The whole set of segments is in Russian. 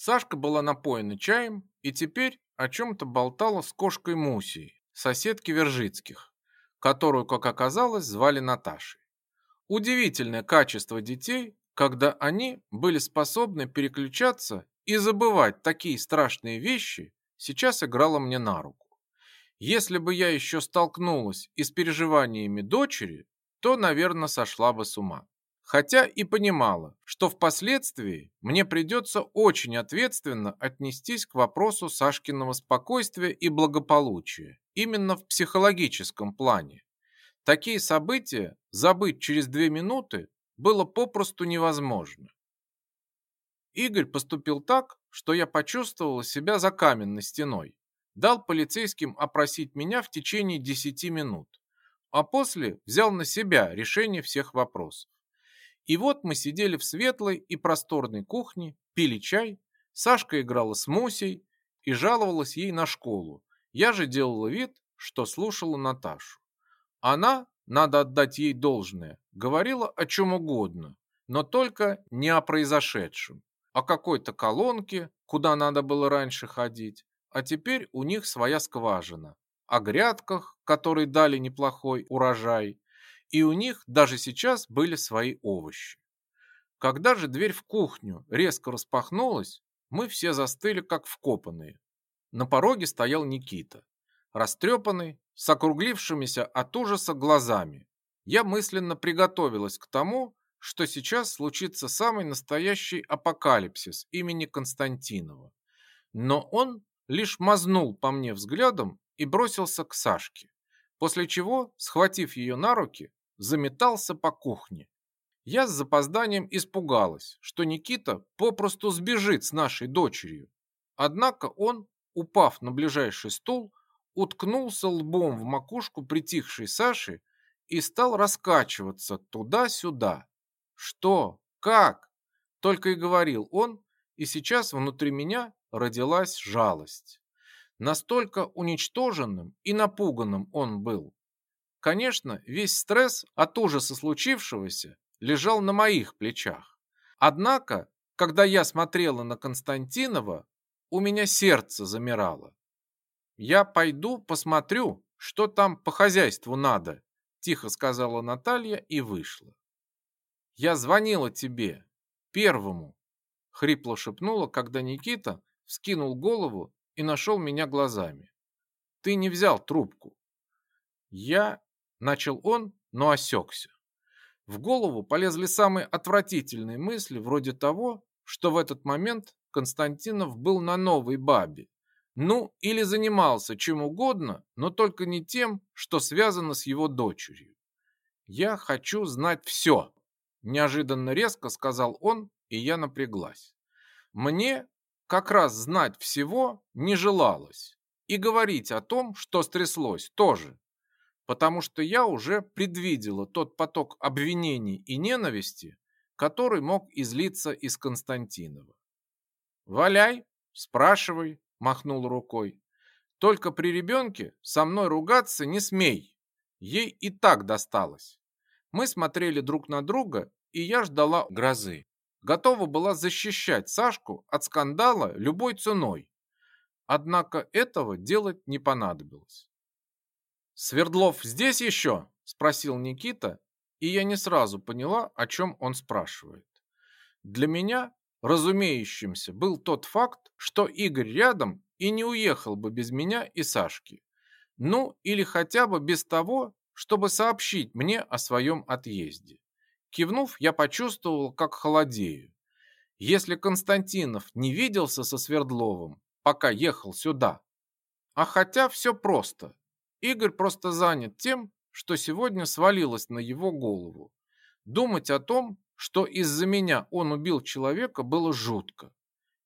Сашка была напоена чаем и теперь о чем-то болтала с кошкой Мусей, соседки Вержицких, которую, как оказалось, звали Наташей. Удивительное качество детей, когда они были способны переключаться и забывать такие страшные вещи, сейчас играло мне на руку. Если бы я еще столкнулась и с переживаниями дочери, то, наверное, сошла бы с ума. Хотя и понимала, что впоследствии мне придется очень ответственно отнестись к вопросу Сашкиного спокойствия и благополучия, именно в психологическом плане. Такие события забыть через две минуты было попросту невозможно. Игорь поступил так, что я почувствовала себя за каменной стеной дал полицейским опросить меня в течение 10 минут, а после взял на себя решение всех вопросов. И вот мы сидели в светлой и просторной кухне, пили чай, Сашка играла с Мусей и жаловалась ей на школу. Я же делала вид, что слушала Наташу. Она, надо отдать ей должное, говорила о чем угодно, но только не о произошедшем, о какой-то колонке, куда надо было раньше ходить, а теперь у них своя скважина, о грядках, которые дали неплохой урожай, и у них даже сейчас были свои овощи. Когда же дверь в кухню резко распахнулась, мы все застыли, как вкопанные. На пороге стоял Никита, растрепанный, с округлившимися от ужаса глазами. Я мысленно приготовилась к тому, что сейчас случится самый настоящий апокалипсис имени Константинова. Но он лишь мазнул по мне взглядом и бросился к Сашке, после чего, схватив ее на руки, заметался по кухне. Я с запозданием испугалась, что Никита попросту сбежит с нашей дочерью. Однако он, упав на ближайший стул, уткнулся лбом в макушку притихшей Саши и стал раскачиваться туда-сюда. «Что? Как?» Только и говорил он, и сейчас внутри меня родилась жалость. Настолько уничтоженным и напуганным он был. Конечно, весь стресс от ужаса случившегося лежал на моих плечах. Однако, когда я смотрела на Константинова, у меня сердце замирало. «Я пойду посмотрю, что там по хозяйству надо», тихо сказала Наталья и вышла. «Я звонила тебе, первому», хрипло шепнула, когда Никита вскинул голову и нашел меня глазами. «Ты не взял трубку». «Я...» — начал он, но осекся. В голову полезли самые отвратительные мысли, вроде того, что в этот момент Константинов был на новой бабе. Ну, или занимался чем угодно, но только не тем, что связано с его дочерью. «Я хочу знать все», – неожиданно резко сказал он, и я напряглась. Мне как раз знать всего не желалось. И говорить о том, что стряслось, тоже. Потому что я уже предвидела тот поток обвинений и ненависти, который мог излиться из Константинова. «Валяй, спрашивай», – махнул рукой. «Только при ребенке со мной ругаться не смей. Ей и так досталось». Мы смотрели друг на друга, и я ждала грозы готова была защищать Сашку от скандала любой ценой. Однако этого делать не понадобилось. «Свердлов здесь еще?» – спросил Никита, и я не сразу поняла, о чем он спрашивает. Для меня разумеющимся был тот факт, что Игорь рядом и не уехал бы без меня и Сашки. Ну, или хотя бы без того, чтобы сообщить мне о своем отъезде. Кивнув, я почувствовал, как холодею. Если Константинов не виделся со Свердловым, пока ехал сюда. А хотя все просто. Игорь просто занят тем, что сегодня свалилось на его голову. Думать о том, что из-за меня он убил человека, было жутко.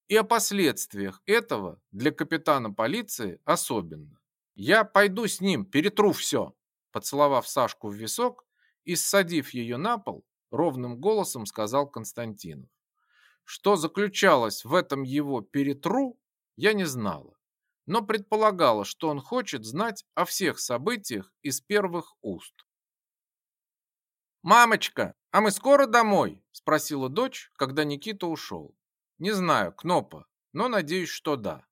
И о последствиях этого для капитана полиции особенно. Я пойду с ним, перетру все. Поцеловав Сашку в висок и ссадив ее на пол, ровным голосом сказал Константинов. Что заключалось в этом его перетру, я не знала, но предполагала, что он хочет знать о всех событиях из первых уст. «Мамочка, а мы скоро домой?» – спросила дочь, когда Никита ушел. «Не знаю, Кнопа, но надеюсь, что да.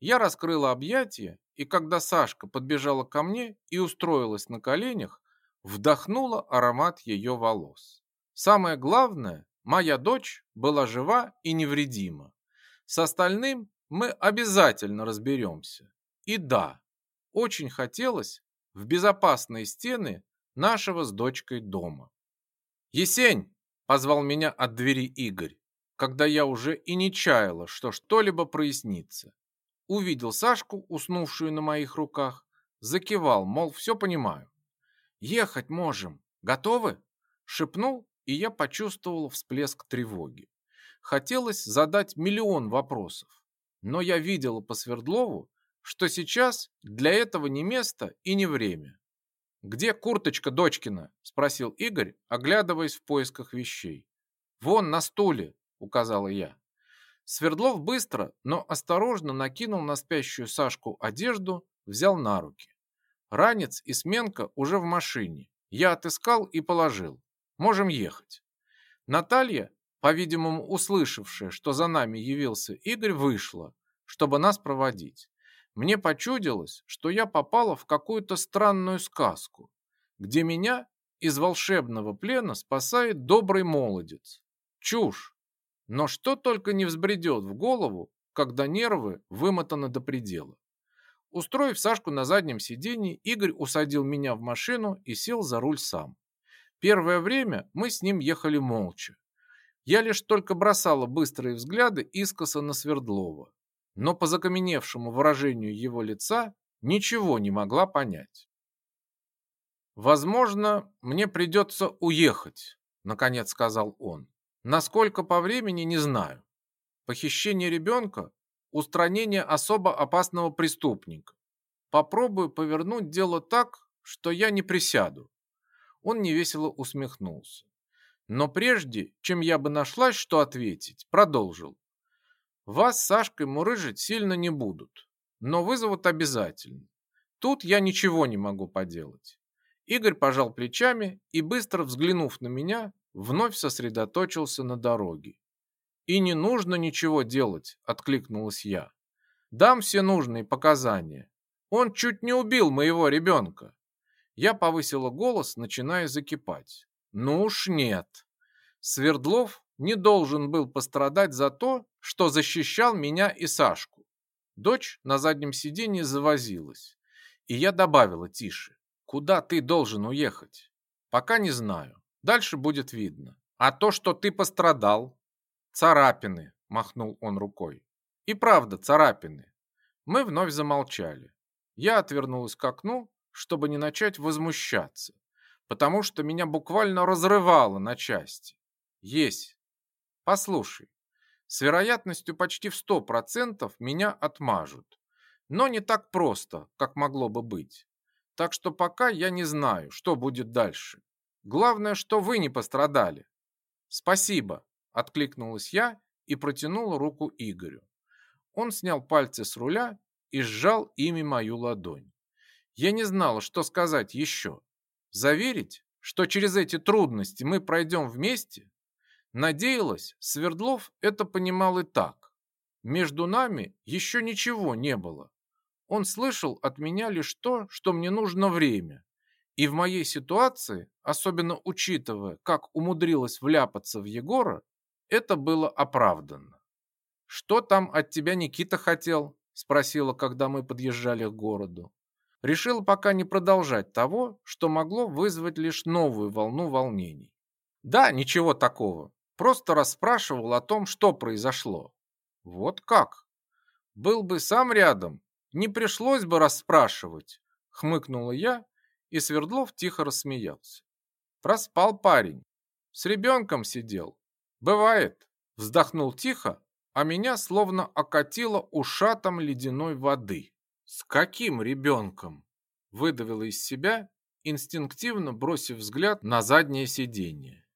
Я раскрыла объятия, и когда Сашка подбежала ко мне и устроилась на коленях, вдохнула аромат ее волос. Самое главное, моя дочь была жива и невредима. С остальным мы обязательно разберемся. И да, очень хотелось в безопасные стены нашего с дочкой дома. «Есень!» – позвал меня от двери Игорь, когда я уже и не чаяла, что что-либо прояснится. Увидел Сашку, уснувшую на моих руках, закивал, мол, все понимаю. «Ехать можем. Готовы?» – шепнул, и я почувствовал всплеск тревоги. Хотелось задать миллион вопросов, но я видела по Свердлову, что сейчас для этого не место и не время. «Где курточка дочкина?» – спросил Игорь, оглядываясь в поисках вещей. «Вон на стуле», – указала я. Свердлов быстро, но осторожно накинул на спящую Сашку одежду, взял на руки. Ранец и сменка уже в машине. Я отыскал и положил. Можем ехать. Наталья, по-видимому, услышавшая, что за нами явился Игорь, вышла, чтобы нас проводить. Мне почудилось, что я попала в какую-то странную сказку, где меня из волшебного плена спасает добрый молодец. Чушь. Но что только не взбредет в голову, когда нервы вымотаны до предела. Устроив Сашку на заднем сиденье, Игорь усадил меня в машину и сел за руль сам. Первое время мы с ним ехали молча. Я лишь только бросала быстрые взгляды искоса на Свердлова но по закаменевшему выражению его лица ничего не могла понять. «Возможно, мне придется уехать», — наконец сказал он. «Насколько по времени, не знаю. Похищение ребенка — устранение особо опасного преступника. Попробую повернуть дело так, что я не присяду». Он невесело усмехнулся. Но прежде, чем я бы нашлась, что ответить, продолжил. Вас с Сашкой мурыжить сильно не будут, но вызовут обязательно. Тут я ничего не могу поделать. Игорь пожал плечами и, быстро взглянув на меня, вновь сосредоточился на дороге. «И не нужно ничего делать», — откликнулась я. «Дам все нужные показания. Он чуть не убил моего ребенка». Я повысила голос, начиная закипать. «Ну уж нет. Свердлов не должен был пострадать за то, что защищал меня и Сашку. Дочь на заднем сиденье завозилась, и я добавила тише. «Куда ты должен уехать?» «Пока не знаю. Дальше будет видно. А то, что ты пострадал...» «Царапины», — махнул он рукой. «И правда, царапины». Мы вновь замолчали. Я отвернулась к окну, чтобы не начать возмущаться, потому что меня буквально разрывало на части. Есть. Послушай, с вероятностью почти в 100% меня отмажут. Но не так просто, как могло бы быть. Так что пока я не знаю, что будет дальше. Главное, что вы не пострадали. Спасибо, откликнулась я и протянула руку Игорю. Он снял пальцы с руля и сжал ими мою ладонь. Я не знала, что сказать еще. Заверить, что через эти трудности мы пройдем вместе? Надеялась, Свердлов это понимал и так. Между нами еще ничего не было. Он слышал от меня лишь то, что мне нужно время. И в моей ситуации, особенно учитывая, как умудрилась вляпаться в Егора, это было оправданно. «Что там от тебя Никита хотел?» – спросила, когда мы подъезжали к городу. Решила пока не продолжать того, что могло вызвать лишь новую волну волнений. «Да, ничего такого. Просто расспрашивал о том, что произошло. Вот как? Был бы сам рядом, не пришлось бы расспрашивать, хмыкнула я, и Свердлов тихо рассмеялся. Проспал парень. С ребенком сидел. Бывает. Вздохнул тихо, а меня словно окатило ушатом ледяной воды. С каким ребенком? Выдавила из себя, инстинктивно бросив взгляд на заднее сиденье.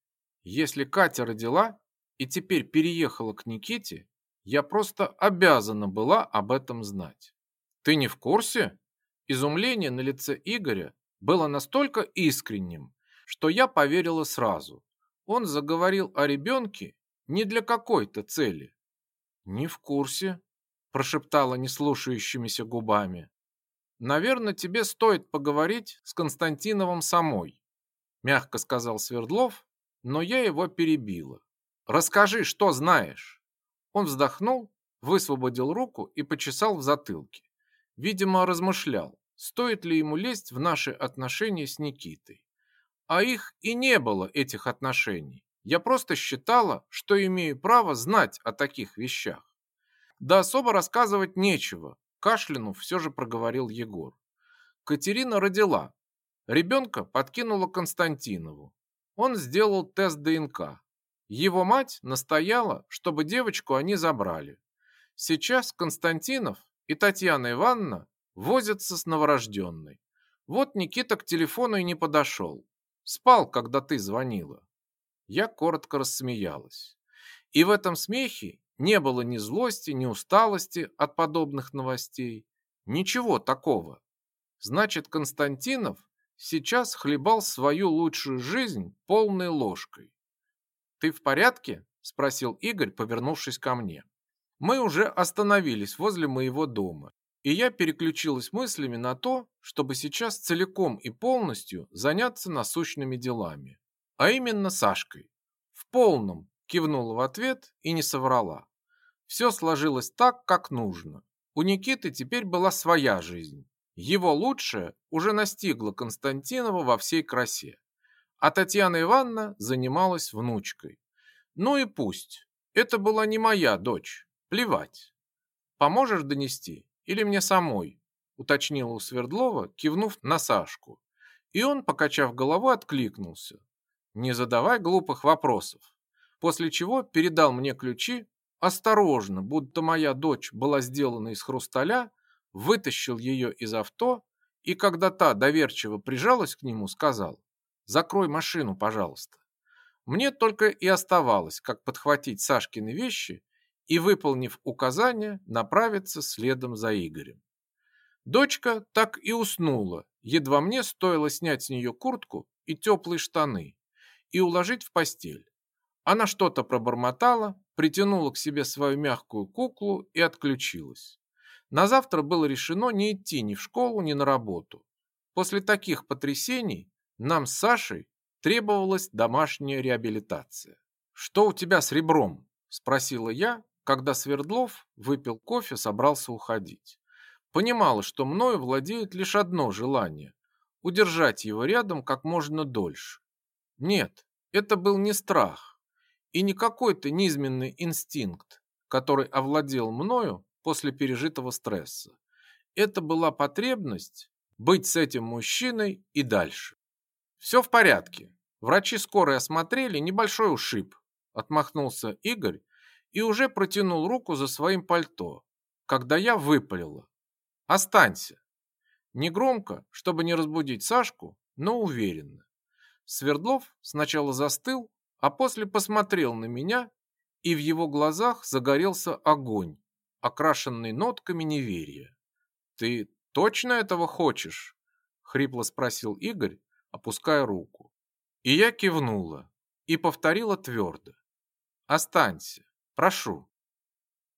Если Катя родила и теперь переехала к Никите, я просто обязана была об этом знать. Ты не в курсе? Изумление на лице Игоря было настолько искренним, что я поверила сразу. Он заговорил о ребенке не для какой-то цели. Не в курсе, прошептала неслушающимися губами. Наверное, тебе стоит поговорить с Константиновым самой, мягко сказал Свердлов, но я его перебила. Расскажи, что знаешь. Он вздохнул, высвободил руку и почесал в затылке. Видимо, размышлял, стоит ли ему лезть в наши отношения с Никитой. А их и не было, этих отношений. Я просто считала, что имею право знать о таких вещах. Да особо рассказывать нечего, кашлянув все же проговорил Егор. Катерина родила. Ребенка подкинула Константинову. Он сделал тест ДНК. Его мать настояла, чтобы девочку они забрали. Сейчас Константинов и Татьяна Ивановна возятся с новорожденной. Вот Никита к телефону и не подошел. Спал, когда ты звонила. Я коротко рассмеялась. И в этом смехе не было ни злости, ни усталости от подобных новостей. Ничего такого. Значит, Константинов сейчас хлебал свою лучшую жизнь полной ложкой. «Ты в порядке?» – спросил Игорь, повернувшись ко мне. Мы уже остановились возле моего дома, и я переключилась мыслями на то, чтобы сейчас целиком и полностью заняться насущными делами, а именно Сашкой. В полном кивнула в ответ и не соврала. Все сложилось так, как нужно. У Никиты теперь была своя жизнь. Его лучшее уже настигло Константинова во всей красе. А Татьяна Ивановна занималась внучкой. Ну и пусть. Это была не моя дочь. Плевать. Поможешь донести? Или мне самой?» уточнила у Свердлова, кивнув на Сашку. И он, покачав головой, откликнулся. «Не задавай глупых вопросов». После чего передал мне ключи, осторожно, будто моя дочь была сделана из хрусталя, вытащил ее из авто и, когда та доверчиво прижалась к нему, сказал «Закрой машину, пожалуйста». Мне только и оставалось, как подхватить Сашкины вещи и, выполнив указание, направиться следом за Игорем. Дочка так и уснула, едва мне стоило снять с нее куртку и теплые штаны и уложить в постель. Она что-то пробормотала, притянула к себе свою мягкую куклу и отключилась. На завтра было решено не идти ни в школу, ни на работу. После таких потрясений нам с Сашей требовалась домашняя реабилитация. «Что у тебя с ребром?» – спросила я, когда Свердлов выпил кофе, собрался уходить. Понимала, что мною владеет лишь одно желание – удержать его рядом как можно дольше. Нет, это был не страх и не какой-то низменный инстинкт, который овладел мною после пережитого стресса. Это была потребность быть с этим мужчиной и дальше. Все в порядке. Врачи скорой осмотрели небольшой ушиб. Отмахнулся Игорь и уже протянул руку за своим пальто, когда я выпалила. «Останься!» Негромко, чтобы не разбудить Сашку, но уверенно. Свердлов сначала застыл, а после посмотрел на меня, и в его глазах загорелся огонь, окрашенный нотками неверия. «Ты точно этого хочешь?» — хрипло спросил Игорь, опуская руку. И я кивнула и повторила твердо. «Останься. Прошу.